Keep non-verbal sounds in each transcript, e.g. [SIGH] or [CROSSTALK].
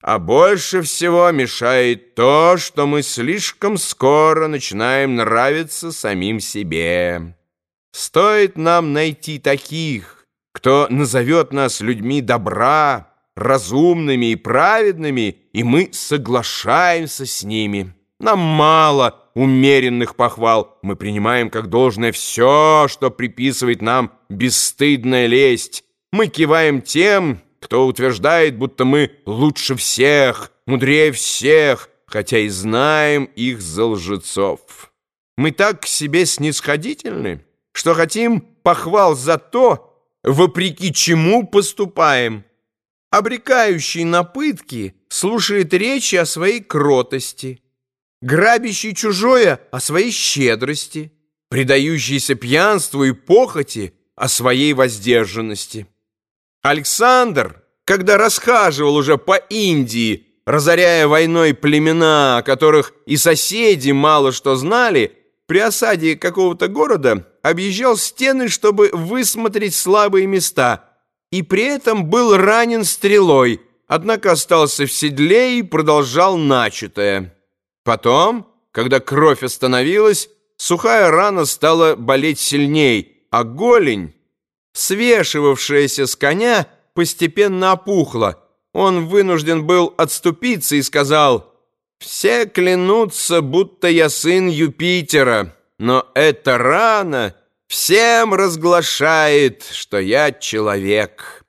А больше всего мешает то, что мы слишком скоро начинаем нравиться самим себе. Стоит нам найти таких, кто назовет нас людьми добра, разумными и праведными, и мы соглашаемся с ними. Нам мало умеренных похвал. Мы принимаем как должное все, что приписывает нам бесстыдная лесть. Мы киваем тем, кто утверждает, будто мы лучше всех, мудрее всех, хотя и знаем их за лжецов. Мы так к себе снисходительны, что хотим похвал за то, вопреки чему поступаем. Обрекающий на пытки слушает речи о своей кротости, грабящий чужое о своей щедрости, предающийся пьянству и похоти о своей воздержанности. Александр, когда расхаживал уже по Индии, разоряя войной племена, о которых и соседи мало что знали, при осаде какого-то города объезжал стены, чтобы высмотреть слабые места, и при этом был ранен стрелой, однако остался в седле и продолжал начатое. Потом, когда кровь остановилась, сухая рана стала болеть сильней, а голень свешивавшаяся с коня, постепенно опухла. Он вынужден был отступиться и сказал, «Все клянутся, будто я сын Юпитера, но эта рана всем разглашает, что я человек.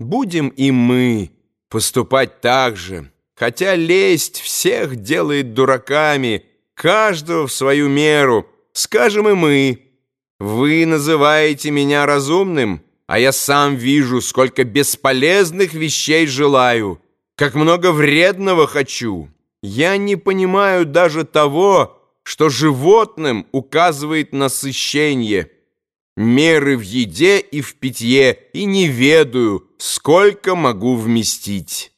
Будем и мы поступать так же, хотя лесть всех делает дураками, каждого в свою меру, скажем и мы». Вы называете меня разумным, а я сам вижу, сколько бесполезных вещей желаю, как много вредного хочу. Я не понимаю даже того, что животным указывает насыщение. Меры в еде и в питье, и не ведаю, сколько могу вместить.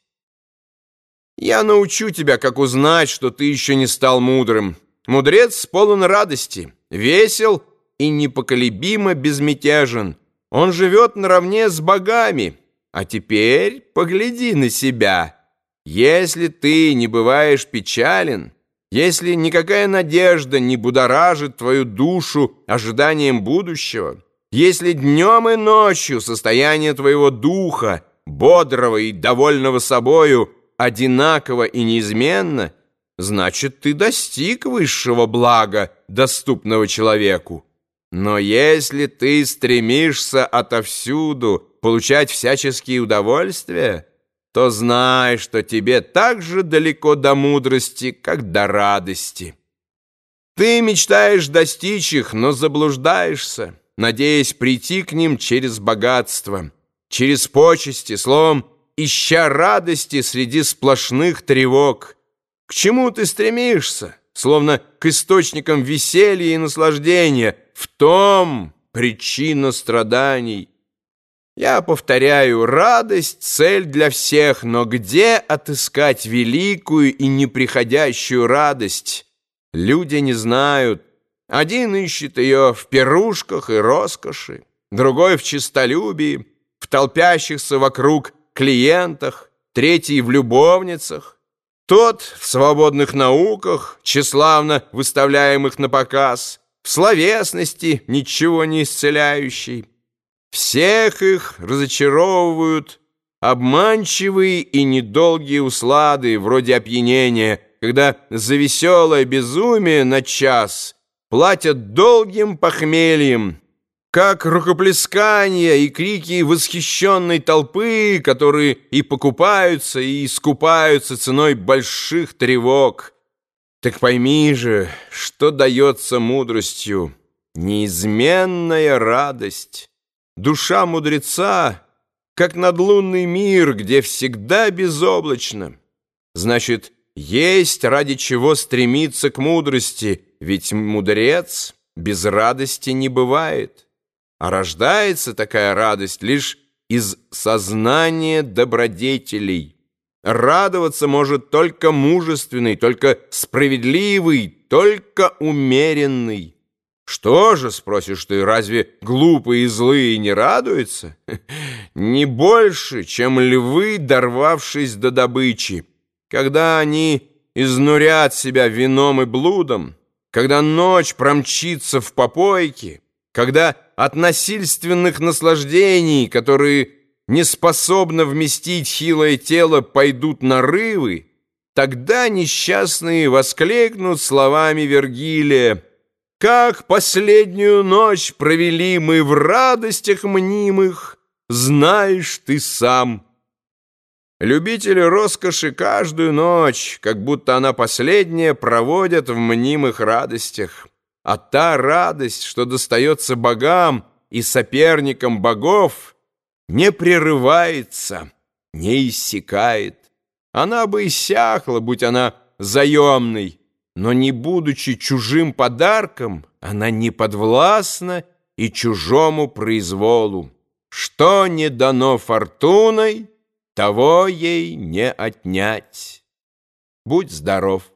Я научу тебя, как узнать, что ты еще не стал мудрым. Мудрец полон радости, весел и непоколебимо безмятежен. Он живет наравне с богами. А теперь погляди на себя. Если ты не бываешь печален, если никакая надежда не будоражит твою душу ожиданием будущего, если днем и ночью состояние твоего духа, бодрого и довольного собою, одинаково и неизменно, значит, ты достиг высшего блага, доступного человеку. Но если ты стремишься отовсюду получать всяческие удовольствия, то знай, что тебе так же далеко до мудрости, как до радости. Ты мечтаешь достичь их, но заблуждаешься, надеясь прийти к ним через богатство, через почести, словом, ища радости среди сплошных тревог. К чему ты стремишься? Словно к источникам веселья и наслаждения – в том причина страданий. Я повторяю, радость — цель для всех, но где отыскать великую и неприходящую радость? Люди не знают. Один ищет ее в пирушках и роскоши, другой в честолюбии, в толпящихся вокруг клиентах, третий в любовницах, тот в свободных науках, тщеславно выставляемых на показ — в словесности ничего не исцеляющей. Всех их разочаровывают обманчивые и недолгие услады, вроде опьянения, когда за веселое безумие на час платят долгим похмельем, как рукоплескания и крики восхищенной толпы, которые и покупаются, и искупаются ценой больших тревог. Так пойми же, что дается мудростью, неизменная радость. Душа мудреца, как надлунный мир, где всегда безоблачно. Значит, есть ради чего стремиться к мудрости, ведь мудрец без радости не бывает. А рождается такая радость лишь из сознания добродетелей. Радоваться может только мужественный, только справедливый, только умеренный. Что же, спросишь ты, разве глупые и злые не радуются? [LAUGHS] Не больше, чем львы, дорвавшись до добычи. Когда они изнурят себя вином и блудом, когда ночь промчится в попойке, когда от насильственных наслаждений, которые не способны вместить хилое тело, пойдут нарывы, тогда несчастные воскликнут словами Вергилия как последнюю ночь провели мы в радостях мнимых, знаешь ты сам. Любители роскоши каждую ночь, как будто она последняя, проводят в мнимых радостях. А та радость, что достается богам и соперникам богов, не прерывается, не иссякает. Она бы иссякла, будь она заемной, но не будучи чужим подарком, она не подвластна и чужому произволу. Что не дано фортуной, того ей не отнять. Будь здоров!